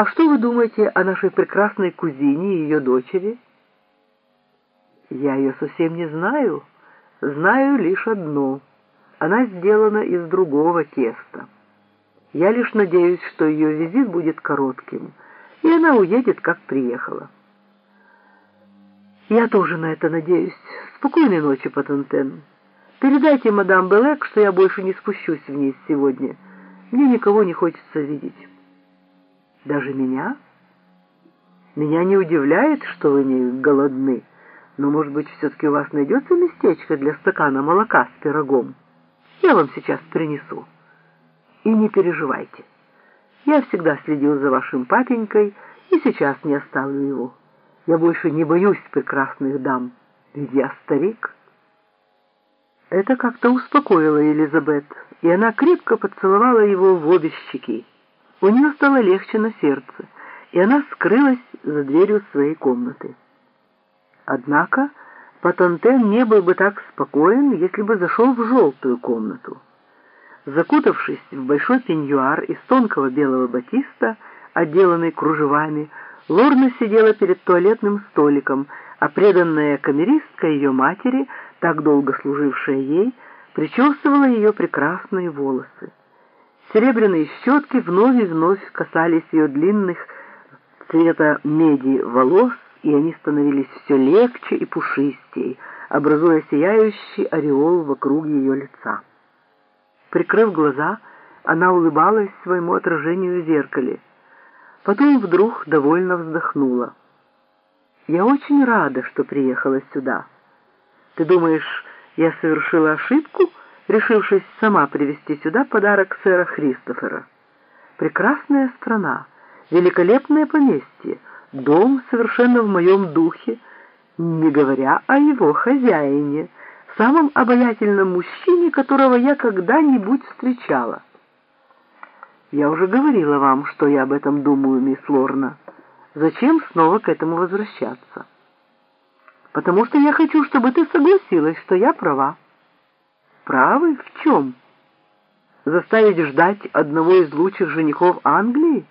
А что вы думаете о нашей прекрасной кузине и ее дочери? Я ее совсем не знаю. Знаю лишь одно. Она сделана из другого теста. Я лишь надеюсь, что ее визит будет коротким, и она уедет, как приехала. Я тоже на это надеюсь. Спокойной ночи, Патентен. Передайте мадам Белек, что я больше не спущусь вниз сегодня. Мне никого не хочется видеть. Даже меня? Меня не удивляет, что вы не голодны, но, может быть, все-таки у вас найдется местечко для стакана молока с пирогом? Я вам сейчас принесу. И не переживайте. Я всегда следил за вашим папенькой и сейчас не оставлю его. Я больше не боюсь прекрасных дам, ведь я старик. Это как-то успокоило Елизабет, и она крепко поцеловала его в обе щеки. У нее стало легче на сердце, и она скрылась за дверью своей комнаты. Однако Патантен не был бы так спокоен, если бы зашел в желтую комнату. Закутавшись в большой пеньюар из тонкого белого батиста, отделанный кружевами, Лорна сидела перед туалетным столиком, а преданная камеристка ее матери, так долго служившая ей, причесывала ее прекрасные волосы. Серебряные щетки вновь и вновь касались ее длинных цвета меди волос, и они становились все легче и пушистее, образуя сияющий ореол вокруг ее лица. Прикрыв глаза, она улыбалась своему отражению в зеркале. Потом вдруг довольно вздохнула. «Я очень рада, что приехала сюда. Ты думаешь, я совершила ошибку?» Решившись сама привезти сюда подарок сэра Христофера. Прекрасная страна, великолепное поместье, дом совершенно в моем духе, не говоря о его хозяине, самом обаятельном мужчине, которого я когда-нибудь встречала. Я уже говорила вам, что я об этом думаю, мисс Лорна. Зачем снова к этому возвращаться? Потому что я хочу, чтобы ты согласилась, что я права правы в чем? Заставить ждать одного из лучших женихов Англии?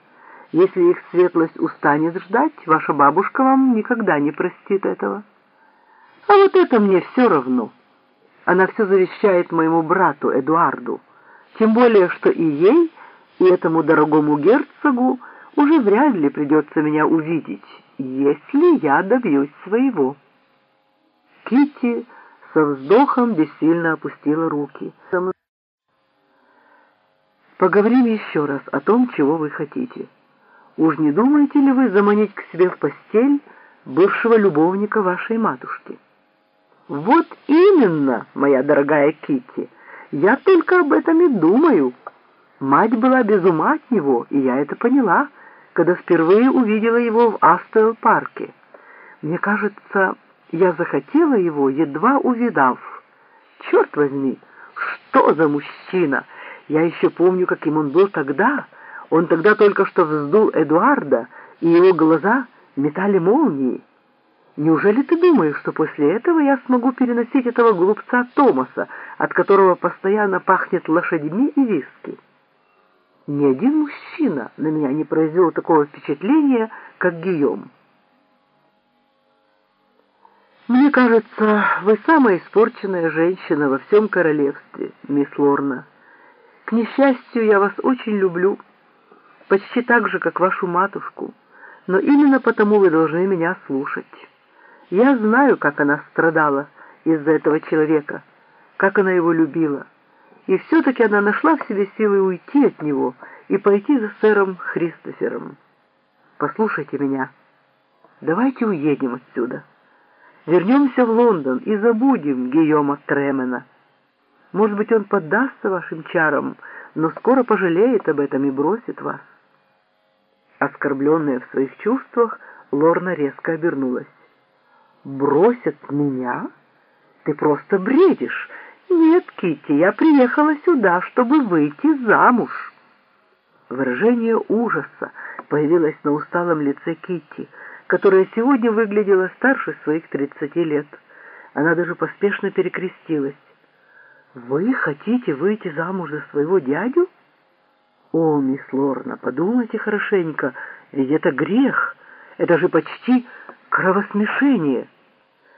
Если их светлость устанет ждать, ваша бабушка вам никогда не простит этого. А вот это мне все равно. Она все завещает моему брату Эдуарду. Тем более, что и ей, и этому дорогому герцогу уже вряд ли придется меня увидеть, если я добьюсь своего. Китти со вздохом бессильно опустила руки. «Поговорим еще раз о том, чего вы хотите. Уж не думаете ли вы заманить к себе в постель бывшего любовника вашей матушки?» «Вот именно, моя дорогая Китти, я только об этом и думаю. Мать была без ума от него, и я это поняла, когда впервые увидела его в Астел-парке. Мне кажется, я захотела его, едва увидав. Черт возьми, что за мужчина! Я еще помню, каким он был тогда. Он тогда только что вздул Эдуарда, и его глаза метали молнии. Неужели ты думаешь, что после этого я смогу переносить этого глупца Томаса, от которого постоянно пахнет лошадьми и виски? Ни один мужчина на меня не произвел такого впечатления, как Гийом. «Мне кажется, вы самая испорченная женщина во всем королевстве, мисс Лорна. К несчастью, я вас очень люблю, почти так же, как вашу матушку, но именно потому вы должны меня слушать. Я знаю, как она страдала из-за этого человека, как она его любила, и все-таки она нашла в себе силы уйти от него и пойти за сэром Христофером. Послушайте меня, давайте уедем отсюда». Вернемся в Лондон и забудем Гийома Тремена. Может быть, он поддастся вашим чарам, но скоро пожалеет об этом и бросит вас. Оскорбленная в своих чувствах, Лорна резко обернулась. «Бросят меня? Ты просто бредишь. Нет, Китти, я приехала сюда, чтобы выйти замуж». Выражение ужаса появилось на усталом лице Китти которая сегодня выглядела старше своих тридцати лет. Она даже поспешно перекрестилась. «Вы хотите выйти замуж за своего дядю? О, мисс Лорна, подумайте хорошенько, ведь это грех, это же почти кровосмешение.